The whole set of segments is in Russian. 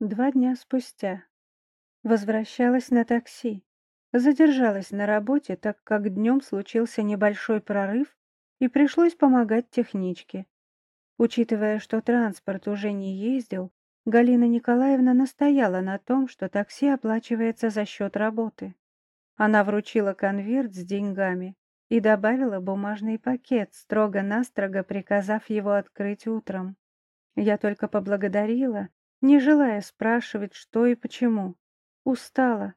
Два дня спустя. Возвращалась на такси. Задержалась на работе, так как днем случился небольшой прорыв и пришлось помогать техничке. Учитывая, что транспорт уже не ездил, Галина Николаевна настояла на том, что такси оплачивается за счет работы. Она вручила конверт с деньгами и добавила бумажный пакет, строго-настрого приказав его открыть утром. Я только поблагодарила не желая спрашивать, что и почему. Устала.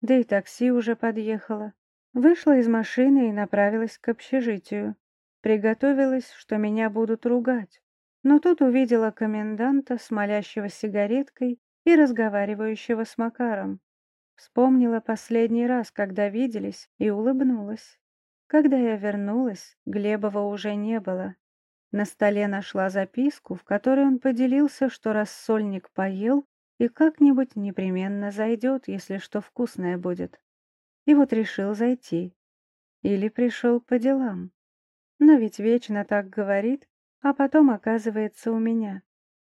Да и такси уже подъехало. Вышла из машины и направилась к общежитию. Приготовилась, что меня будут ругать. Но тут увидела коменданта, смолящего сигареткой и разговаривающего с Макаром. Вспомнила последний раз, когда виделись, и улыбнулась. Когда я вернулась, Глебова уже не было. На столе нашла записку, в которой он поделился, что рассольник поел и как-нибудь непременно зайдет, если что вкусное будет. И вот решил зайти. Или пришел по делам. Но ведь вечно так говорит, а потом оказывается у меня.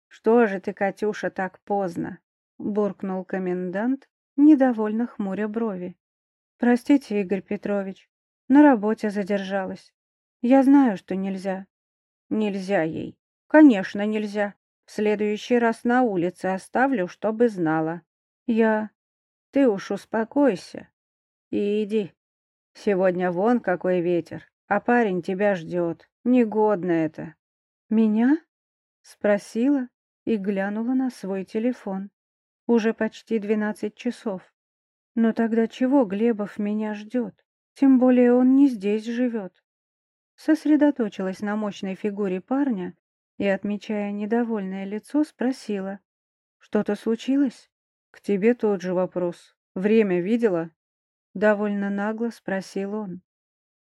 «Что же ты, Катюша, так поздно?» — буркнул комендант, недовольно хмуря брови. «Простите, Игорь Петрович, на работе задержалась. Я знаю, что нельзя, Нельзя ей. Конечно, нельзя. В следующий раз на улице оставлю, чтобы знала. Я... Ты уж успокойся. И иди. Сегодня вон какой ветер, а парень тебя ждет. Негодно это. Меня? Спросила и глянула на свой телефон. Уже почти двенадцать часов. Но тогда чего Глебов меня ждет? Тем более он не здесь живет сосредоточилась на мощной фигуре парня и, отмечая недовольное лицо, спросила. «Что-то случилось?» «К тебе тот же вопрос. Время видела?» Довольно нагло спросил он.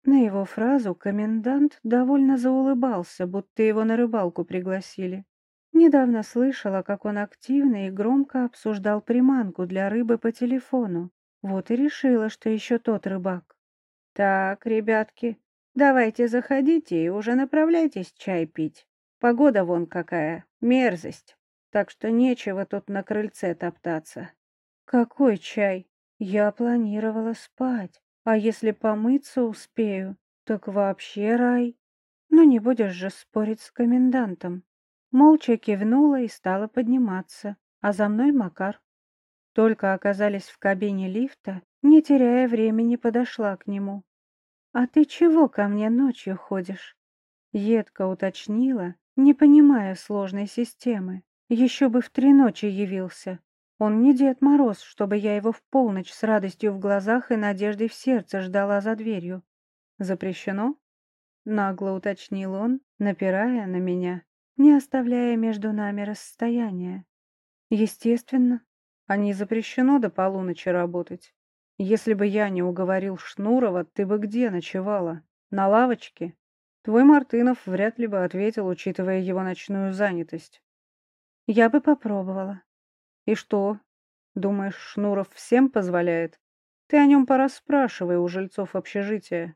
На его фразу комендант довольно заулыбался, будто его на рыбалку пригласили. Недавно слышала, как он активно и громко обсуждал приманку для рыбы по телефону. Вот и решила, что еще тот рыбак. «Так, ребятки, Давайте заходите и уже направляйтесь чай пить. Погода вон какая, мерзость. Так что нечего тут на крыльце топтаться. Какой чай? Я планировала спать. А если помыться успею, так вообще рай. Ну не будешь же спорить с комендантом. Молча кивнула и стала подниматься, а за мной Макар. Только оказались в кабине лифта, не теряя времени, подошла к нему. «А ты чего ко мне ночью ходишь?» Едко уточнила, не понимая сложной системы. Еще бы в три ночи явился. Он не Дед Мороз, чтобы я его в полночь с радостью в глазах и надеждой в сердце ждала за дверью. «Запрещено?» Нагло уточнил он, напирая на меня, не оставляя между нами расстояния. «Естественно, а не запрещено до полуночи работать. Если бы я не уговорил Шнурова, ты бы где ночевала? На лавочке? Твой Мартынов вряд ли бы ответил, учитывая его ночную занятость. Я бы попробовала. И что? Думаешь, Шнуров всем позволяет? Ты о нем пора спрашивай у жильцов общежития.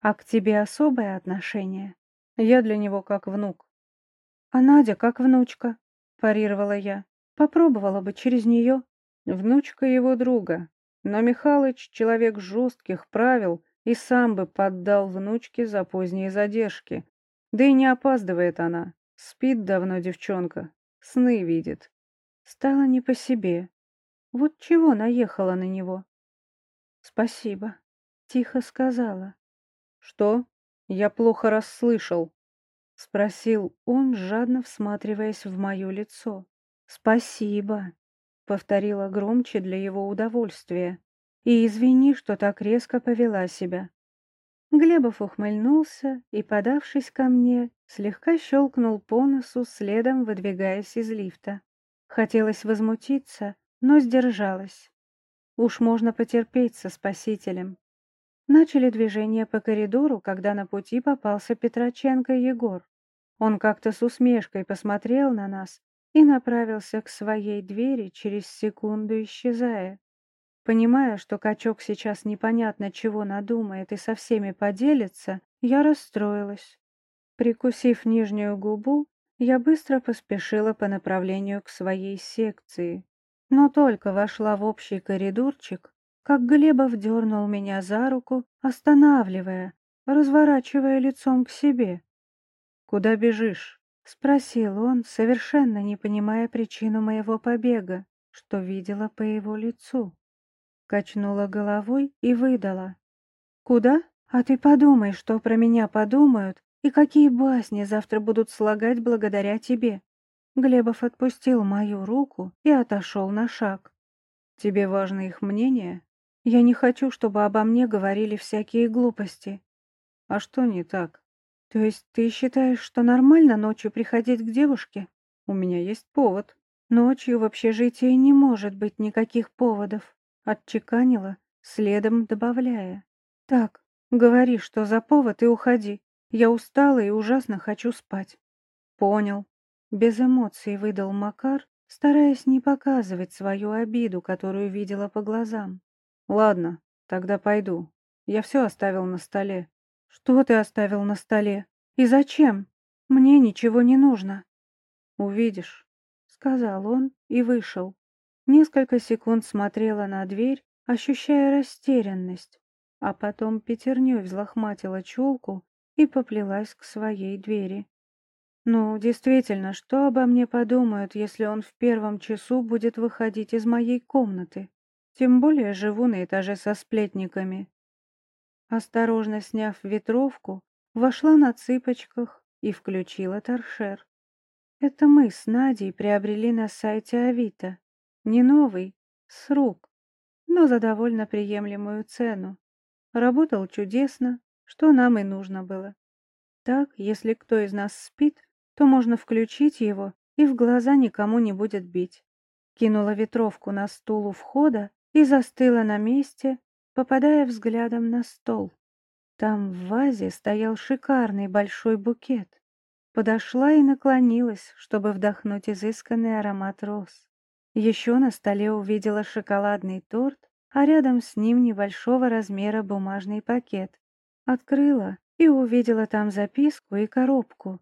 А к тебе особое отношение? Я для него как внук. А Надя как внучка, парировала я. Попробовала бы через нее. Внучка его друга, но Михалыч — человек жестких правил и сам бы поддал внучке за поздние задержки. Да и не опаздывает она. Спит давно девчонка, сны видит. Стало не по себе. Вот чего наехала на него. «Спасибо», — тихо сказала. «Что? Я плохо расслышал», — спросил он, жадно всматриваясь в мое лицо. «Спасибо», повторила громче для его удовольствия. И извини, что так резко повела себя. Глебов ухмыльнулся и, подавшись ко мне, слегка щелкнул по носу, следом выдвигаясь из лифта. Хотелось возмутиться, но сдержалась. Уж можно потерпеть со спасителем. Начали движение по коридору, когда на пути попался Петроченко Егор. Он как-то с усмешкой посмотрел на нас и направился к своей двери, через секунду исчезая. Понимая, что качок сейчас непонятно чего надумает и со всеми поделится, я расстроилась. Прикусив нижнюю губу, Я быстро поспешила по направлению к своей секции, но только вошла в общий коридорчик, как Глебов дернул меня за руку, останавливая, разворачивая лицом к себе. «Куда бежишь?» — спросил он, совершенно не понимая причину моего побега, что видела по его лицу. Качнула головой и выдала. «Куда? А ты подумай, что про меня подумают и какие басни завтра будут слагать благодаря тебе». Глебов отпустил мою руку и отошел на шаг. «Тебе важно их мнение? Я не хочу, чтобы обо мне говорили всякие глупости». «А что не так?» «То есть ты считаешь, что нормально ночью приходить к девушке?» «У меня есть повод». «Ночью в общежитии не может быть никаких поводов», — отчеканила, следом добавляя. «Так, говори, что за повод, и уходи. Я устала и ужасно хочу спать». «Понял». Без эмоций выдал Макар, стараясь не показывать свою обиду, которую видела по глазам. «Ладно, тогда пойду. Я все оставил на столе. «Что ты оставил на столе? И зачем? Мне ничего не нужно». «Увидишь», — сказал он и вышел. Несколько секунд смотрела на дверь, ощущая растерянность, а потом пятерней взлохматила челку и поплелась к своей двери. Ну, действительно, что обо мне подумают, если он в первом часу будет выходить из моей комнаты? Тем более живу на этаже со сплетниками. Осторожно сняв ветровку, вошла на цыпочках и включила торшер. Это мы с Надей приобрели на сайте Авито. Не новый, с рук, но за довольно приемлемую цену. Работал чудесно, что нам и нужно было. Так, если кто из нас спит, то можно включить его и в глаза никому не будет бить. Кинула ветровку на стул у входа и застыла на месте, попадая взглядом на стол. Там в вазе стоял шикарный большой букет. Подошла и наклонилась, чтобы вдохнуть изысканный аромат роз. Еще на столе увидела шоколадный торт, а рядом с ним небольшого размера бумажный пакет. Открыла и увидела там записку и коробку.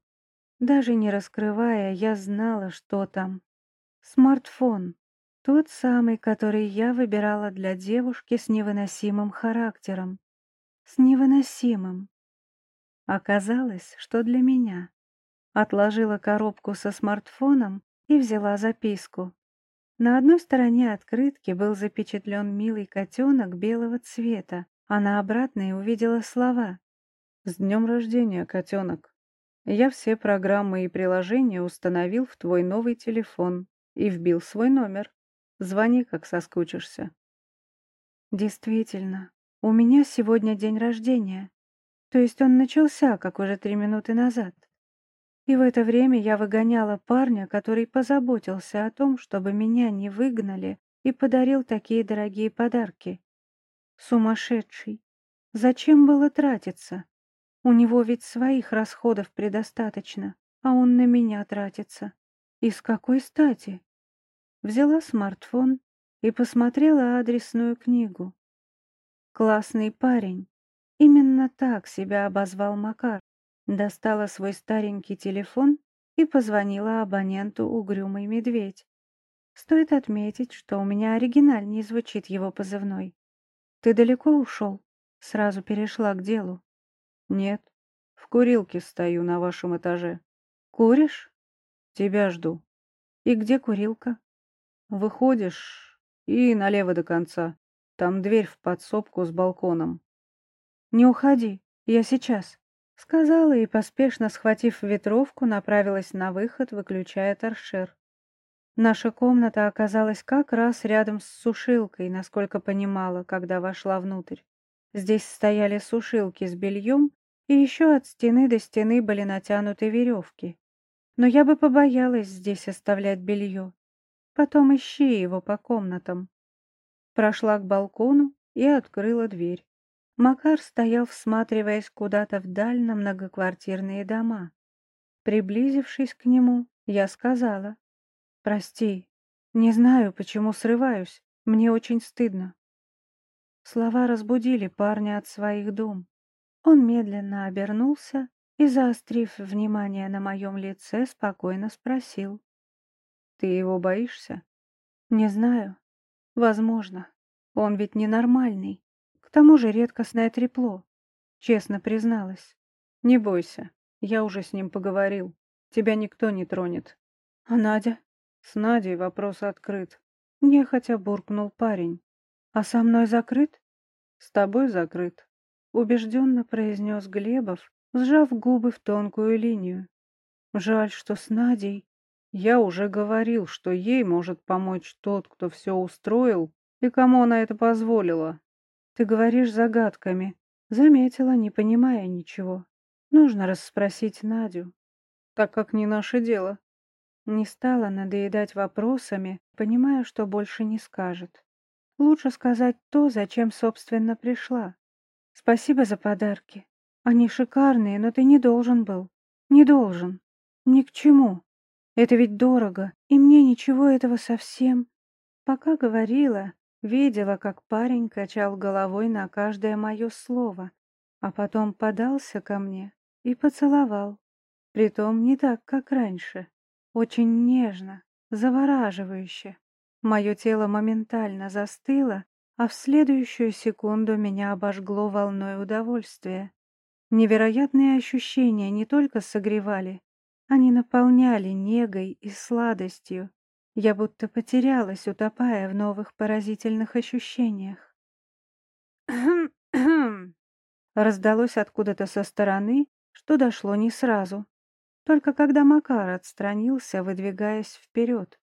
Даже не раскрывая, я знала, что там. Смартфон. Тот самый, который я выбирала для девушки с невыносимым характером. С невыносимым. Оказалось, что для меня. Отложила коробку со смартфоном и взяла записку. На одной стороне открытки был запечатлен милый котенок белого цвета, а на обратной увидела слова. «С днем рождения, котенок! Я все программы и приложения установил в твой новый телефон и вбил свой номер. Звони, как соскучишься. Действительно, у меня сегодня день рождения. То есть он начался, как уже три минуты назад. И в это время я выгоняла парня, который позаботился о том, чтобы меня не выгнали и подарил такие дорогие подарки. Сумасшедший. Зачем было тратиться? У него ведь своих расходов предостаточно, а он на меня тратится. И с какой стати? Взяла смартфон и посмотрела адресную книгу. Классный парень. Именно так себя обозвал Макар. Достала свой старенький телефон и позвонила абоненту «Угрюмый медведь». Стоит отметить, что у меня оригинальнее звучит его позывной. «Ты далеко ушел?» Сразу перешла к делу. «Нет, в курилке стою на вашем этаже». «Куришь?» «Тебя жду». «И где курилка?» Выходишь и налево до конца. Там дверь в подсобку с балконом. «Не уходи, я сейчас», — сказала и, поспешно схватив ветровку, направилась на выход, выключая торшер. Наша комната оказалась как раз рядом с сушилкой, насколько понимала, когда вошла внутрь. Здесь стояли сушилки с бельем, и еще от стены до стены были натянуты веревки. Но я бы побоялась здесь оставлять белье. Потом ищи его по комнатам. Прошла к балкону и открыла дверь. Макар стоял, всматриваясь куда-то вдаль на многоквартирные дома. Приблизившись к нему, я сказала, «Прости, не знаю, почему срываюсь, мне очень стыдно». Слова разбудили парня от своих дум. Он медленно обернулся и, заострив внимание на моем лице, спокойно спросил. «Ты его боишься?» «Не знаю. Возможно. Он ведь ненормальный. К тому же редкостное трепло. Честно призналась. Не бойся. Я уже с ним поговорил. Тебя никто не тронет. А Надя? С Надей вопрос открыт. Нехотя буркнул парень. А со мной закрыт? С тобой закрыт. Убежденно произнес Глебов, сжав губы в тонкую линию. Жаль, что с Надей. Я уже говорил, что ей может помочь тот, кто все устроил, и кому она это позволила. Ты говоришь загадками. Заметила, не понимая ничего. Нужно расспросить Надю. Так как не наше дело. Не стала надоедать вопросами, понимая, что больше не скажет. Лучше сказать то, зачем, собственно, пришла. Спасибо за подарки. Они шикарные, но ты не должен был. Не должен. Ни к чему. Это ведь дорого, и мне ничего этого совсем. Пока говорила, видела, как парень качал головой на каждое мое слово, а потом подался ко мне и поцеловал. Притом не так, как раньше. Очень нежно, завораживающе. Мое тело моментально застыло, а в следующую секунду меня обожгло волной удовольствия. Невероятные ощущения не только согревали, они наполняли негой и сладостью. Я будто потерялась, утопая в новых поразительных ощущениях. Раздалось откуда-то со стороны, что дошло не сразу. Только когда Макар отстранился, выдвигаясь вперед.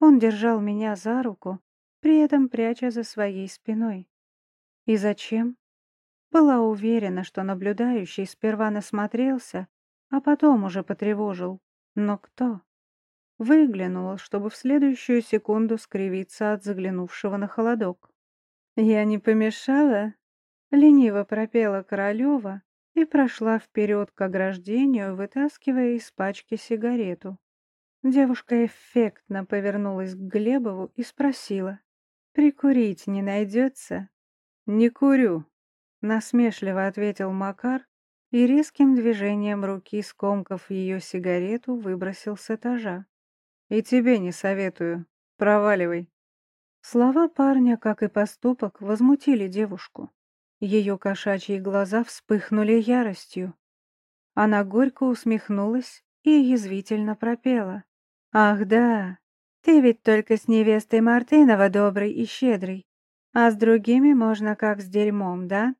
Он держал меня за руку, при этом пряча за своей спиной. И зачем? Была уверена, что наблюдающий сперва насмотрелся, а потом уже потревожил. Но кто? Выглянул, чтобы в следующую секунду скривиться от заглянувшего на холодок. «Я не помешала?» — лениво пропела Королева и прошла вперед к ограждению, вытаскивая из пачки сигарету. Девушка эффектно повернулась к Глебову и спросила. «Прикурить не найдется?» «Не курю», — насмешливо ответил Макар, и резким движением руки, скомкав ее сигарету, выбросил с этажа. «И тебе не советую. Проваливай». Слова парня, как и поступок, возмутили девушку. Ее кошачьи глаза вспыхнули яростью. Она горько усмехнулась и язвительно пропела. «Ах да, ты ведь только с невестой Мартынова добрый и щедрый, а с другими можно как с дерьмом, да?»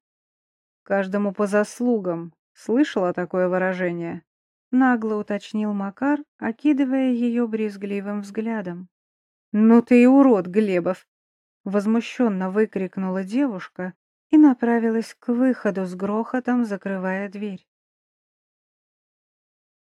«Каждому по заслугам», Слышала такое выражение? Нагло уточнил Макар, окидывая ее брезгливым взглядом. «Ну ты и урод, Глебов!» Возмущенно выкрикнула девушка и направилась к выходу с грохотом, закрывая дверь.